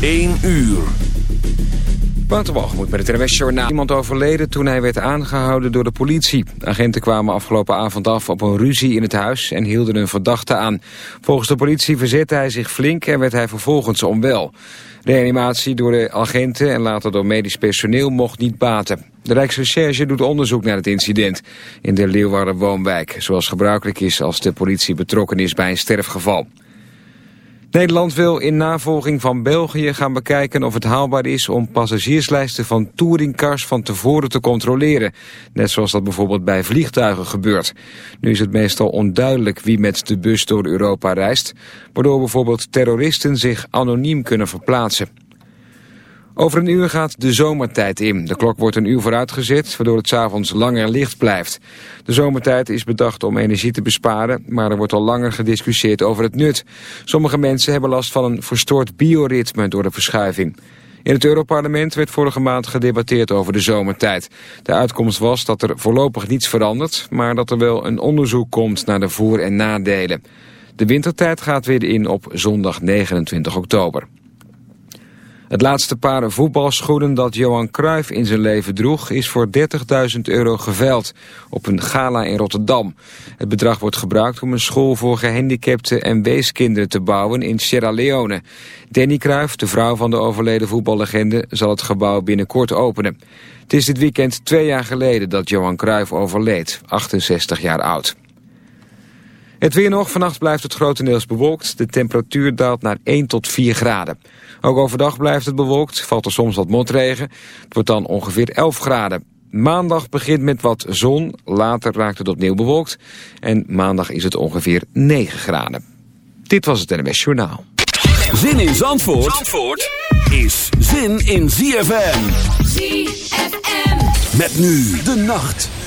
1 uur. moet met het RWS Journaal. Iemand overleden toen hij werd aangehouden door de politie. Agenten kwamen afgelopen avond af op een ruzie in het huis en hielden een verdachte aan. Volgens de politie verzette hij zich flink en werd hij vervolgens onwel. Reanimatie door de agenten en later door medisch personeel mocht niet baten. De Rijksrecherche doet onderzoek naar het incident in de Leeuwarden woonwijk. Zoals gebruikelijk is als de politie betrokken is bij een sterfgeval. Nederland wil in navolging van België gaan bekijken of het haalbaar is om passagierslijsten van touringcars van tevoren te controleren. Net zoals dat bijvoorbeeld bij vliegtuigen gebeurt. Nu is het meestal onduidelijk wie met de bus door Europa reist, waardoor bijvoorbeeld terroristen zich anoniem kunnen verplaatsen. Over een uur gaat de zomertijd in. De klok wordt een uur vooruitgezet, waardoor het s'avonds langer licht blijft. De zomertijd is bedacht om energie te besparen, maar er wordt al langer gediscussieerd over het nut. Sommige mensen hebben last van een verstoord bioritme door de verschuiving. In het Europarlement werd vorige maand gedebatteerd over de zomertijd. De uitkomst was dat er voorlopig niets verandert, maar dat er wel een onderzoek komt naar de voor- en nadelen. De wintertijd gaat weer in op zondag 29 oktober. Het laatste paar voetbalschoenen dat Johan Cruijff in zijn leven droeg... is voor 30.000 euro geveild op een gala in Rotterdam. Het bedrag wordt gebruikt om een school voor gehandicapten en weeskinderen te bouwen in Sierra Leone. Danny Cruijff, de vrouw van de overleden voetballegende, zal het gebouw binnenkort openen. Het is dit weekend twee jaar geleden dat Johan Cruijff overleed, 68 jaar oud. Het weer nog, vannacht blijft het grotendeels bewolkt. De temperatuur daalt naar 1 tot 4 graden. Ook overdag blijft het bewolkt, valt er soms wat motregen. Het wordt dan ongeveer 11 graden. Maandag begint met wat zon, later raakt het opnieuw bewolkt. En maandag is het ongeveer 9 graden. Dit was het NMS Journaal. Zin in Zandvoort, Zandvoort is zin in ZFM. ZFM. Met nu de nacht.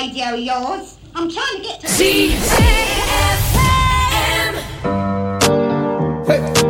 radio, yours. I'm trying to get to... C-A-F-M! Hey!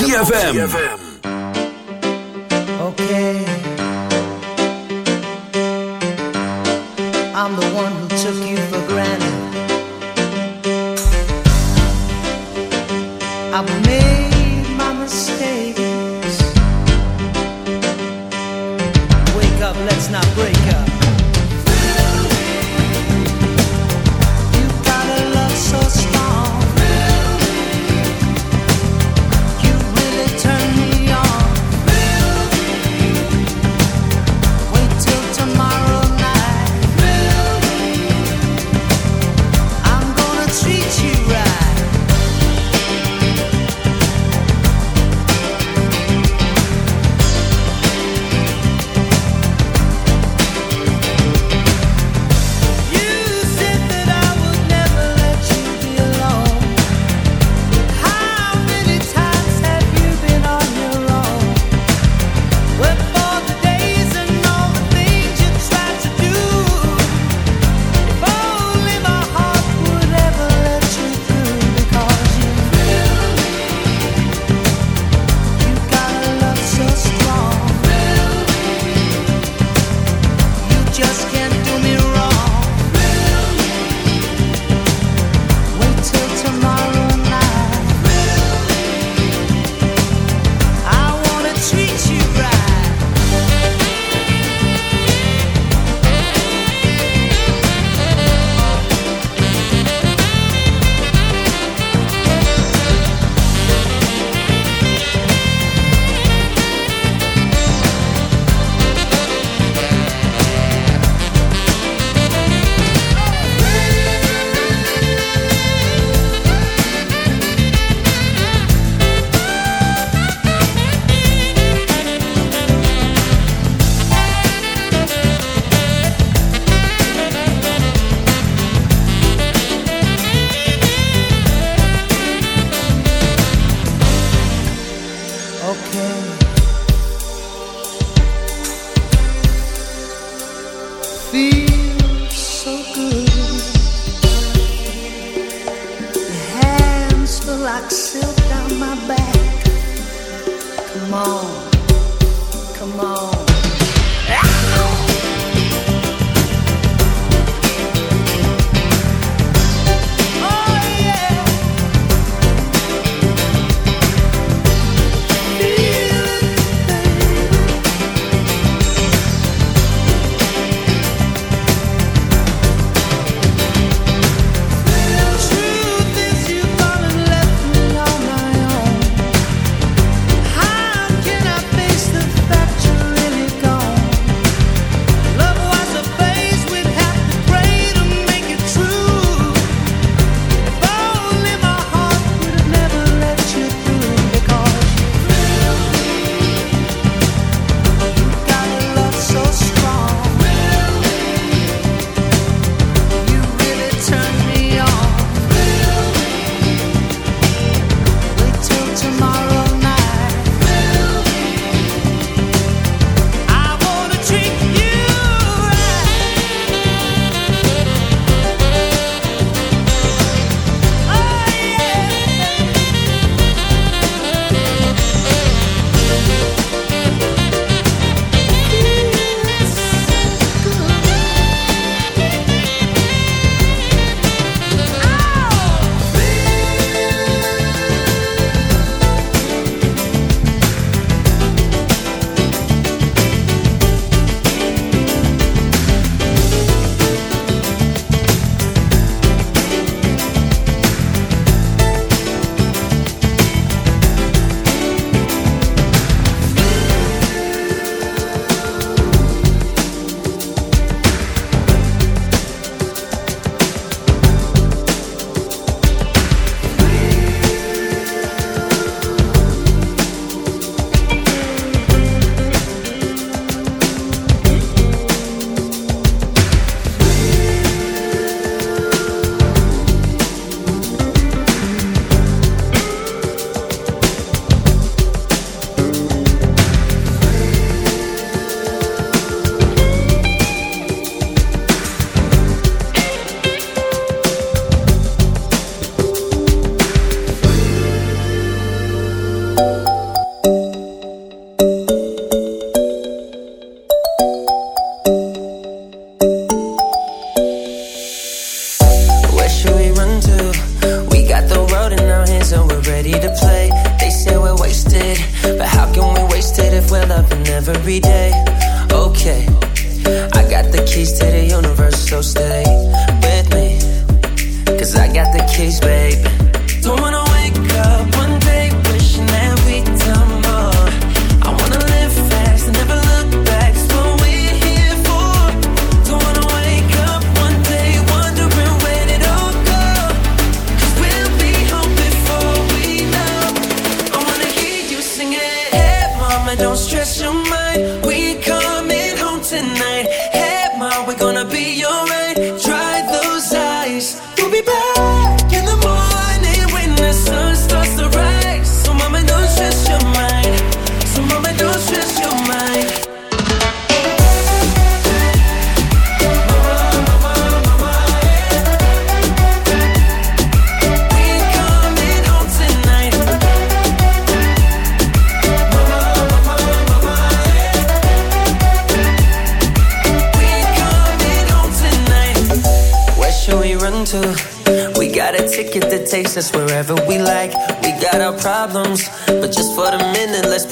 ZFM.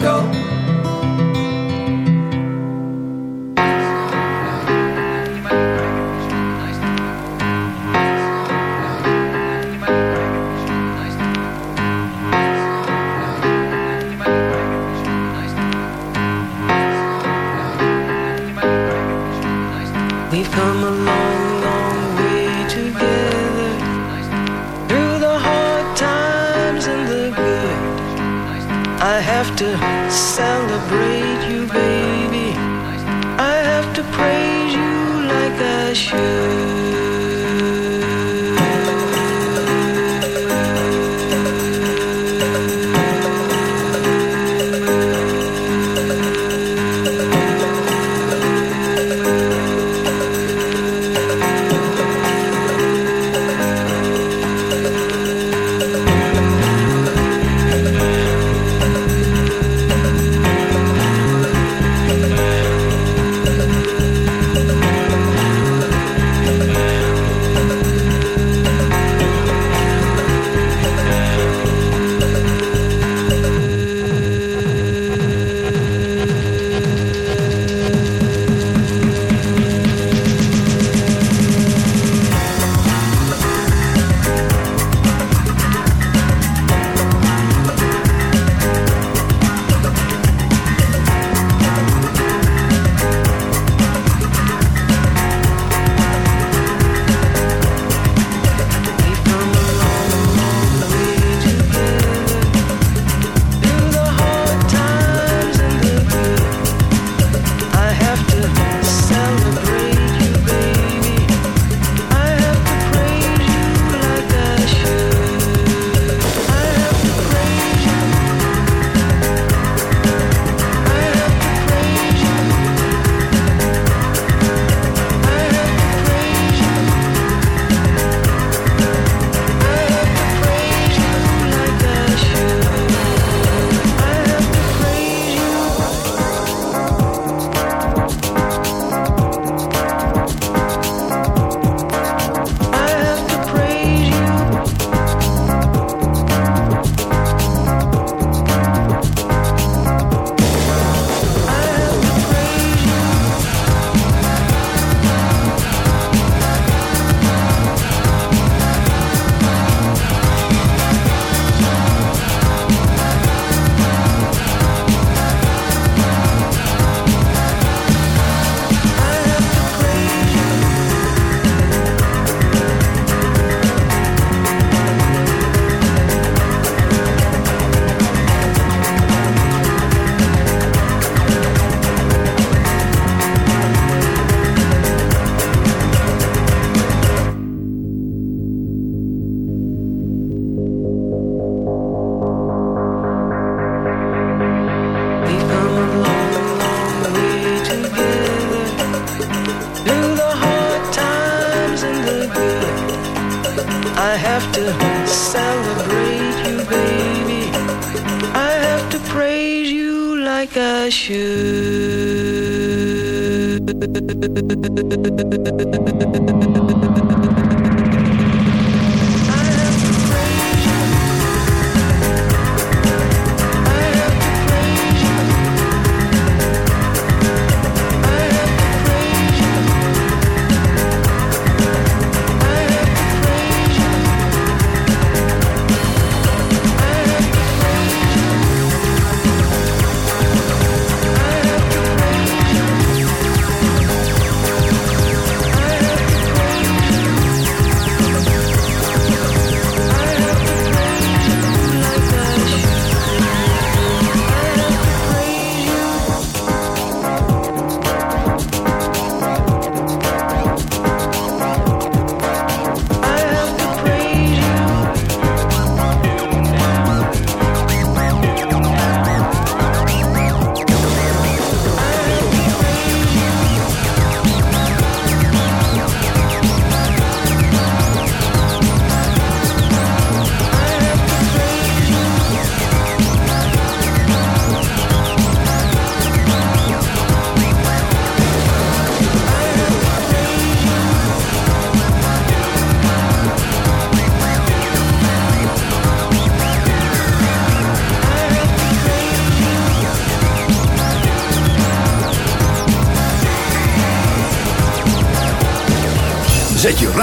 go.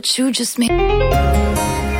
what you just made.